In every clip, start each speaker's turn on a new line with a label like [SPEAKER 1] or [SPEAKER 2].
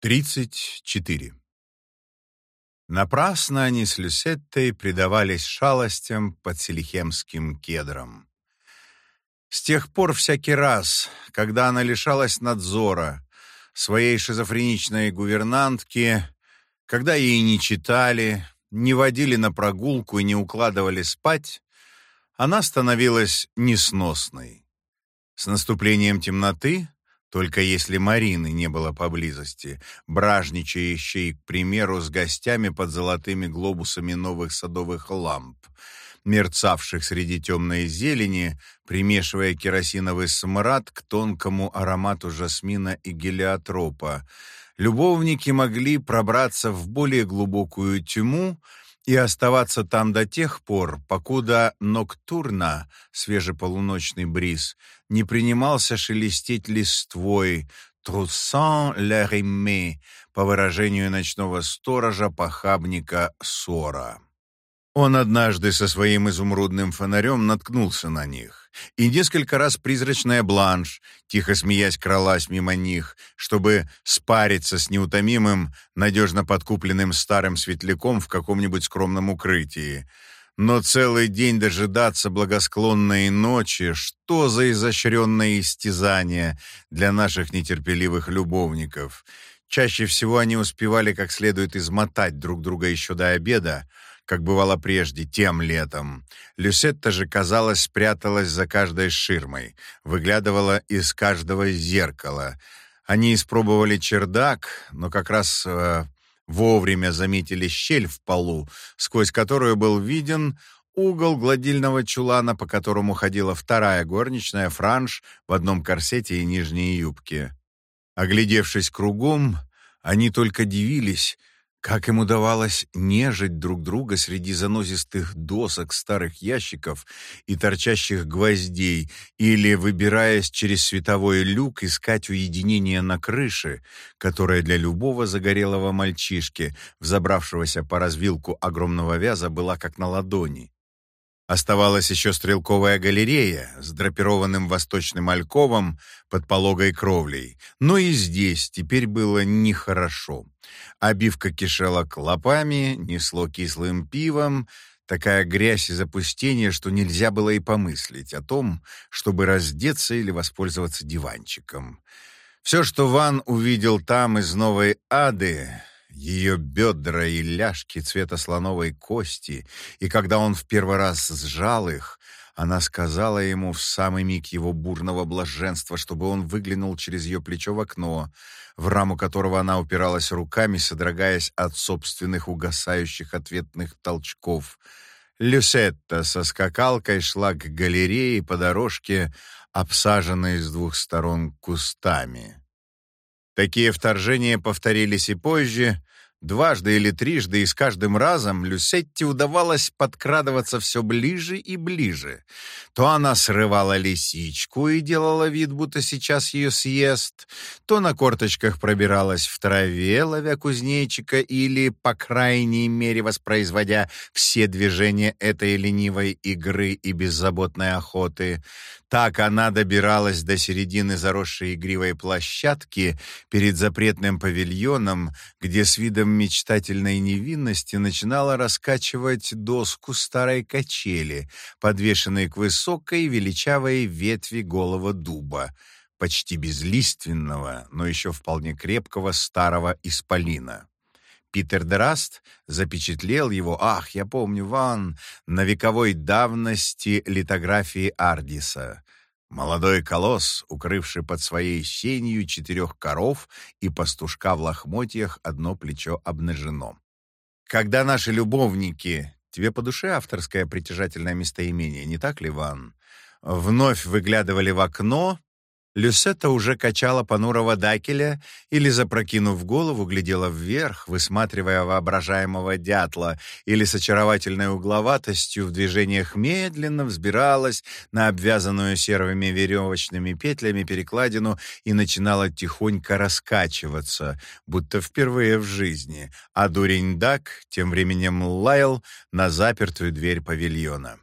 [SPEAKER 1] Тридцать четыре. Напрасно они с Люсеттой предавались шалостям под селихемским кедром. С тех пор всякий раз, когда она лишалась надзора своей шизофреничной гувернантки, когда ей не читали, не водили на прогулку и не укладывали спать, она становилась несносной. С наступлением темноты только если Марины не было поблизости, бражничающей, к примеру, с гостями под золотыми глобусами новых садовых ламп, мерцавших среди темной зелени, примешивая керосиновый смрад к тонкому аромату жасмина и гелиотропа, любовники могли пробраться в более глубокую тьму и оставаться там до тех пор, покуда ноктурна, свежеполуночный бриз, не принимался шелестеть листвой «Труссан ля римме», по выражению ночного сторожа похабника Сора. Он однажды со своим изумрудным фонарем наткнулся на них, и несколько раз призрачная бланш, тихо смеясь, кралась мимо них, чтобы спариться с неутомимым, надежно подкупленным старым светляком в каком-нибудь скромном укрытии. Но целый день дожидаться благосклонной ночи, что за изощренное истязание для наших нетерпеливых любовников. Чаще всего они успевали как следует измотать друг друга еще до обеда, как бывало прежде, тем летом. Люсетта же, казалось, спряталась за каждой ширмой, выглядывала из каждого зеркала. Они испробовали чердак, но как раз э, вовремя заметили щель в полу, сквозь которую был виден угол гладильного чулана, по которому ходила вторая горничная Франш в одном корсете и нижней юбке. Оглядевшись кругом, они только дивились, как им удавалось нежить друг друга среди занозистых досок старых ящиков и торчащих гвоздей, или, выбираясь через световой люк, искать уединение на крыше, которое для любого загорелого мальчишки, взобравшегося по развилку огромного вяза, была как на ладони. Оставалась еще стрелковая галерея с драпированным восточным альковом под пологой кровлей. Но и здесь теперь было нехорошо. Обивка кишела клопами, несло кислым пивом, такая грязь и запустение, что нельзя было и помыслить о том, чтобы раздеться или воспользоваться диванчиком. Все, что Ван увидел там из новой ады, ее бедра и ляжки цвета слоновой кости, и когда он в первый раз сжал их, она сказала ему в самый миг его бурного блаженства, чтобы он выглянул через ее плечо в окно, в раму которого она упиралась руками, содрогаясь от собственных угасающих ответных толчков. Люсетта со скакалкой шла к галерее по дорожке, обсаженной с двух сторон кустами. Такие вторжения повторились и позже, Дважды или трижды, и с каждым разом Люсетте удавалось подкрадываться все ближе и ближе. То она срывала лисичку и делала вид, будто сейчас ее съест, то на корточках пробиралась в траве, ловя кузнечика или, по крайней мере, воспроизводя все движения этой ленивой игры и беззаботной охоты. Так она добиралась до середины заросшей игривой площадки перед запретным павильоном, где с видом мечтательной невинности начинала раскачивать доску старой качели, подвешенной к высокой величавой ветви голого дуба, почти безлиственного, но еще вполне крепкого старого исполина. Питер Драст запечатлел его, ах, я помню, Ван, на вековой давности литографии Ардиса. Молодой колосс, укрывший под своей сенью четырех коров и пастушка в лохмотьях, одно плечо обнажено. Когда наши любовники, тебе по душе авторское притяжательное местоимение, не так ли, Ван, вновь выглядывали в окно, Люсетта уже качала понурого дакеля или, запрокинув голову, глядела вверх, высматривая воображаемого дятла, или с очаровательной угловатостью в движениях медленно взбиралась на обвязанную серыми веревочными петлями перекладину и начинала тихонько раскачиваться, будто впервые в жизни, а дурень Дак тем временем лаял на запертую дверь павильона.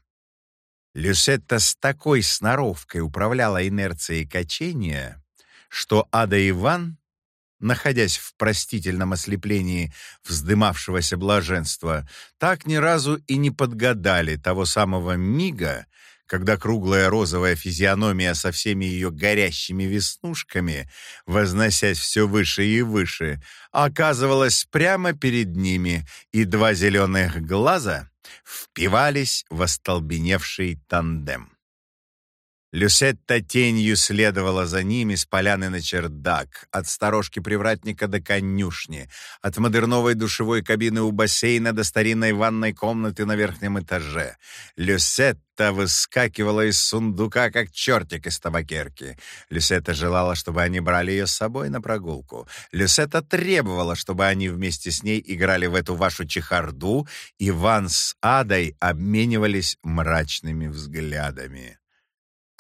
[SPEAKER 1] Люсетта с такой сноровкой управляла инерцией качения, что Ада Иван, находясь в простительном ослеплении вздымавшегося блаженства, так ни разу и не подгадали того самого мига, когда круглая розовая физиономия со всеми ее горящими веснушками, возносясь все выше и выше, оказывалась прямо перед ними, и два зеленых глаза впивались в остолбеневший тандем. Люсетта тенью следовала за ними с поляны на чердак, от сторожки привратника до конюшни, от модерновой душевой кабины у бассейна до старинной ванной комнаты на верхнем этаже. Люсетта выскакивала из сундука, как чертик из табакерки. Люсетта желала, чтобы они брали ее с собой на прогулку. Люсетта требовала, чтобы они вместе с ней играли в эту вашу чехарду, и Ван с Адой обменивались мрачными взглядами.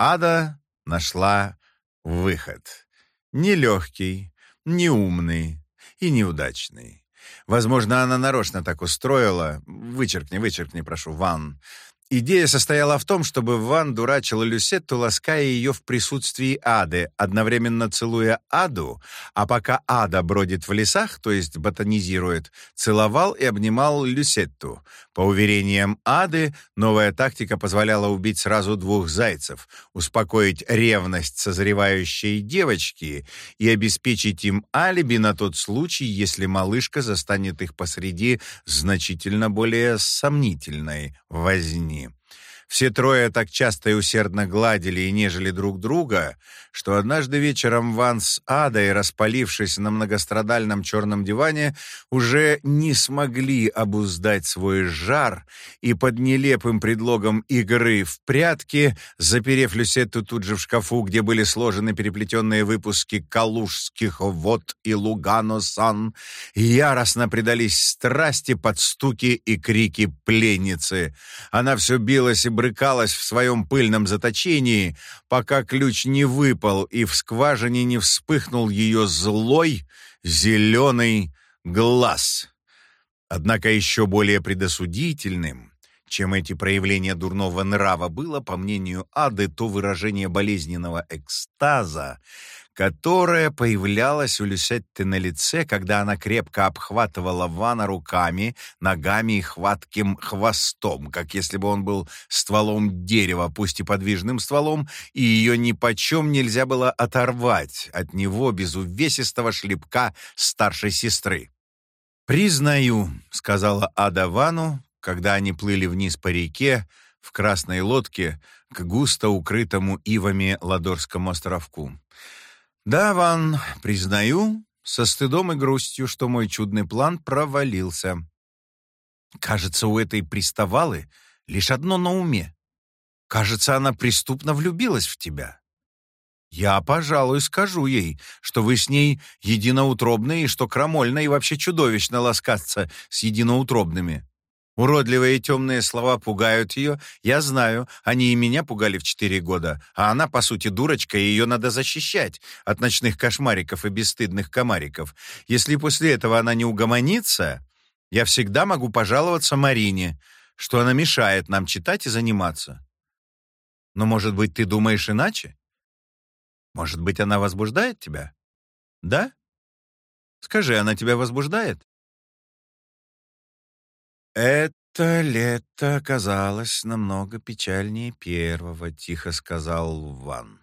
[SPEAKER 1] Ада нашла выход. Нелегкий, неумный и неудачный. Возможно, она нарочно так устроила. Вычеркни, вычеркни, прошу, Ван. Идея состояла в том, чтобы Ван дурачила Люсетту, лаская ее в присутствии Ады, одновременно целуя Аду, а пока Ада бродит в лесах, то есть ботанизирует, целовал и обнимал Люсетту. По уверениям Ады, новая тактика позволяла убить сразу двух зайцев, успокоить ревность созревающей девочки и обеспечить им алиби на тот случай, если малышка застанет их посреди значительно более сомнительной возни. Все трое так часто и усердно гладили и нежели друг друга, что однажды вечером Ван с Адой, распалившись на многострадальном черном диване, уже не смогли обуздать свой жар и под нелепым предлогом игры в прятки, заперев Люсетту тут же в шкафу, где были сложены переплетенные выпуски «Калужских вод» и «Лугано-сан», яростно предались страсти под стуки и крики пленницы. Она все билась и брыкалась в своем пыльном заточении, пока ключ не выпал и в скважине не вспыхнул ее злой зеленый глаз. Однако еще более предосудительным, чем эти проявления дурного нрава, было, по мнению Ады, то выражение болезненного экстаза, которая появлялась у Люсетты на лице, когда она крепко обхватывала Вана руками, ногами и хватким хвостом, как если бы он был стволом дерева, пусть и подвижным стволом, и ее ни почем нельзя было оторвать от него без увесистого шлепка старшей сестры. «Признаю», — сказала Ада Вану, когда они плыли вниз по реке, в красной лодке, к густо укрытому ивами Ладорскому островку. Да, Ван, признаю, со стыдом и грустью, что мой чудный план провалился. Кажется, у этой приставалы лишь одно на уме. Кажется, она преступно влюбилась в тебя. Я, пожалуй, скажу ей, что вы с ней единоутробные и что крамольно и вообще чудовищно ласкаться с единоутробными. Уродливые темные слова пугают ее. Я знаю, они и меня пугали в четыре года, а она, по сути, дурочка, и ее надо защищать от ночных кошмариков и бесстыдных комариков. Если после этого она не угомонится, я всегда могу пожаловаться Марине, что она мешает нам читать и заниматься. Но, может быть, ты думаешь иначе? Может быть, она возбуждает тебя? Да? Скажи, она тебя возбуждает? «Это лето оказалось намного печальнее первого», — тихо сказал Ван.